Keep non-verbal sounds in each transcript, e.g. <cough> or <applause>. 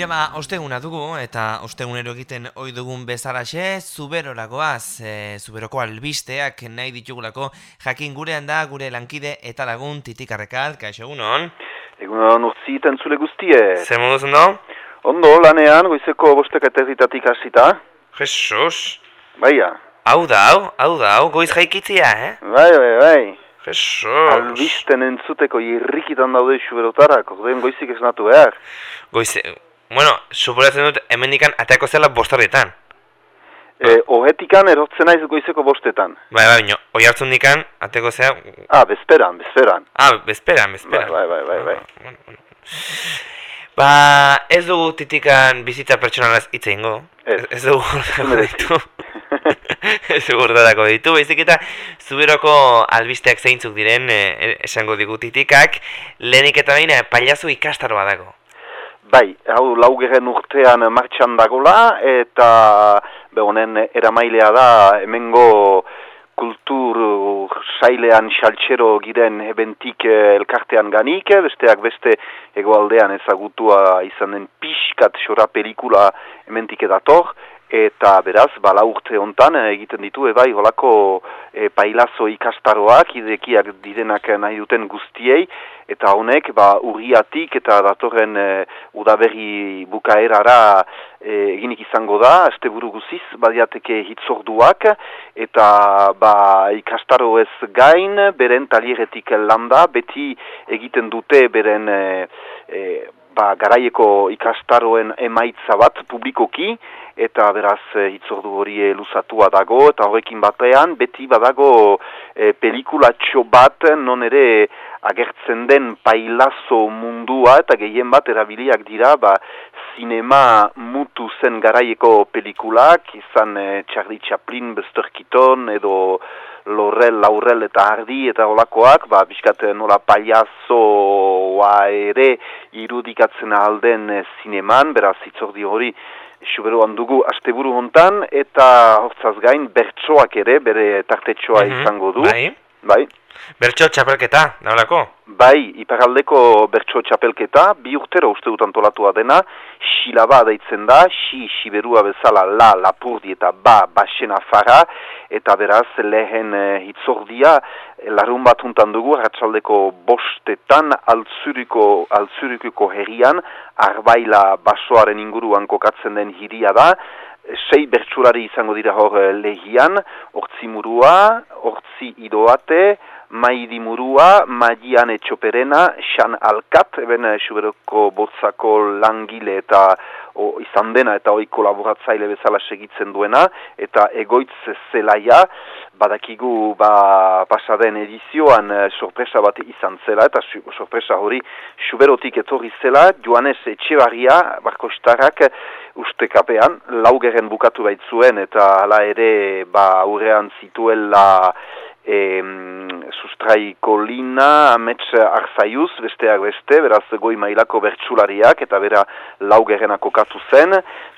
Tira osteguna dugu eta ostegunero egiten ohi dugun bezalaxe, zuberoragoaz, e, zuberoko albisteak nahi ditugulako jakin gurean da gure lankide eta lagun titikarrekal, kaixo egunon? Egunon urtzi zule guztie. Zer moduz ondo? Ondo, lanean, goizeko bostek eterritatik hasita. Jesus! Baia. Hau da, hau, hau da, hau, goiz jaikitzia, eh? Bai, bai, bai. Jesus! Albisten entzuteko irrikitan daude xuberotarak, ordeen goizik esnatu behar. Goize, Bueno, suporatzen dut, hemendikan ateako zela bostarrietan. E, ohetikan erotzen naiz goizeko bostetan. Bai, bai, no, oi hartzun dikan, ateko zea... Ah, bezperan, bezperan. Ah, bezperan, bezperan. Bai, bai, bai, bai. bai. Ba, ez dugu titikan bizitza pertsonalaz hitz ingo. Ez. Ez dugu gordako ditu. <laughs> ez dugu gordako ditu. Baizik eta zuberoko albisteak zeintzuk diren, eh, esango digu titikak, lehenik eta baina paliazu ikastaroa dago. Bai, hau laugeren urtean martxan dagola eta be honen eramailea da hemengo kultur sailean xaltxero giren ebentik eh, elkartean ganik, besteak beste egoaldean ezagutua izan den pixkat xora pelikula ementik edator, eta beraz, bala urte hontan egiten ditu ebai holako e, pailazo ikastaroak, idekiak direnak nahi duten guztiei, eta honek ba, urriatik eta datorren e, udaberri bukaerara e, eginik izango da, este buru guziz, badiateke hitzorduak, eta ba, ikastaro ez gain, beren talieretik landa, beti egiten dute beren... E, e, ba, garaieko ikastaroen emaitza bat publikoki, eta beraz e, hitzordu hori luzatua dago, eta horrekin batean, beti badago e, pelikulatxo bat, non ere agertzen den pailazo mundua, eta gehien bat erabiliak dira, ba, zinema mutu zen garaieko pelikulak, izan e, Charlie Chaplin, Buster Keaton, edo Lorel, Laurel eta Hardi eta olakoak, ba, biskat nola paiazoa ere irudikatzen alden zineman, beraz hitzordi hori Xuberoan dugu asteburu hontan eta hortzaz gain bertsoak ere bere tartetxoa mm izango du. Bai. Bai. Bertso txapelketa, naholako? Bai, iparaldeko bertso txapelketa, bi urtero uste dut antolatua dena, xilaba daitzen da, xi, xiberua bezala, la, lapurdi eta ba, basena fara, eta beraz, lehen e, hitzordia, eh, larun bat untan dugu, ratxaldeko bostetan, altzuriko, altzuriko herrian, arbaila basoaren inguruan kokatzen den hiria da, sei bertsulari izango dira hor eh, lehian, hortzi murua, hortzi idoate, maidi murua, maidian etxoperena, xan alkat, eben suberoko eh, botzako langile eta o, izan dena eta hoi kolaboratzaile bezala segitzen duena, eta egoitz zelaia, badakigu ba, pasaden edizioan eh, sorpresa bat izan zela, eta sorpresa hori suberotik etorri zela, joanez etxebarria, barko starrak, uste kapean, laugeren bukatu baitzuen, eta hala ere, ba, aurrean zituela, e, sustrai kolina, amets arzaiuz, besteak beste, beraz goi mailako bertsulariak, eta bera laugerrenako katu zen,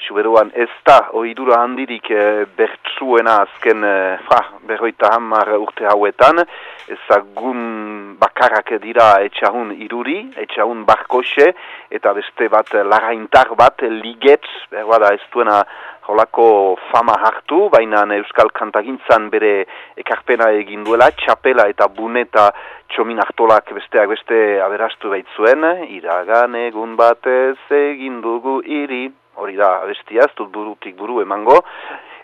suberuan ez da, oidura handirik e, bertsuena azken, e, fa, berroita hamar urte hauetan, ezagun bakarrak dira etxahun iruri, etxahun barkoxe, eta beste bat laraintar bat, ligetz, berbada ez duena holako fama hartu, baina Euskal Kantagintzan bere ekarpena egin duela, txapela eta buneta txomin hartolak besteak beste aberastu baitzuen, iragan egun batez egin dugu iri, hori da abestia, ez dut burutik buru emango,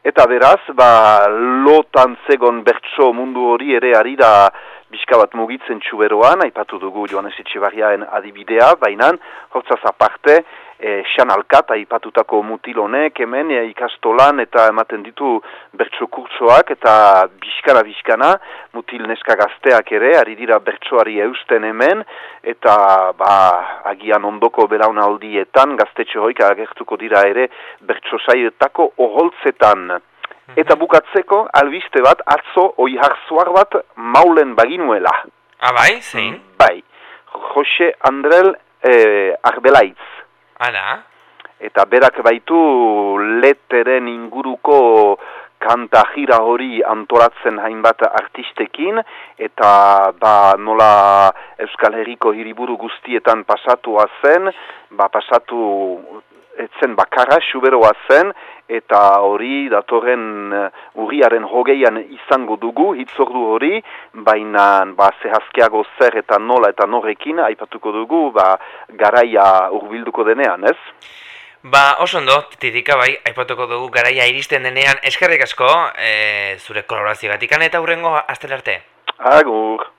eta beraz, ba, lotan zegon bertso mundu hori ere ari da bizka mugitzen txuberoan, aipatu dugu Joanes Etxebarriaen adibidea, baina, hortzaz aparte, e, xan alkat, aipatutako mutilonek, hemen e, ikastolan eta ematen ditu bertso kurtsoak eta bizkara bizkana, mutil neska gazteak ere, ari dira bertsoari eusten hemen, eta ba, agian ondoko belauna aldietan, gaztetxo hoik agertuko dira ere bertso saietako oholtzetan. Mhm. Eta bukatzeko, albiste bat, atzo oi hartzuar bat maulen baginuela. Ah, bai, zein? Bai, Jose Andrel eh, Arbelaitz. Hala. Eta berak baitu leteren inguruko kanta jira hori antolatzen hainbat artistekin, eta ba nola Euskal Herriko hiriburu guztietan pasatua zen, ba pasatu etzen bakarra, suberoa zen, eta hori datorren uh, urriaren hogeian izango dugu, hitzordu hori, baina ba, zehazkeago zer eta nola eta norrekin, aipatuko dugu, ba, garaia urbilduko denean, ez? Ba, oso ondo, titika bai, aipatuko dugu garaia iristen denean, eskerrik asko, e, zure kolaborazio gatikan eta hurrengo astelarte. Agur.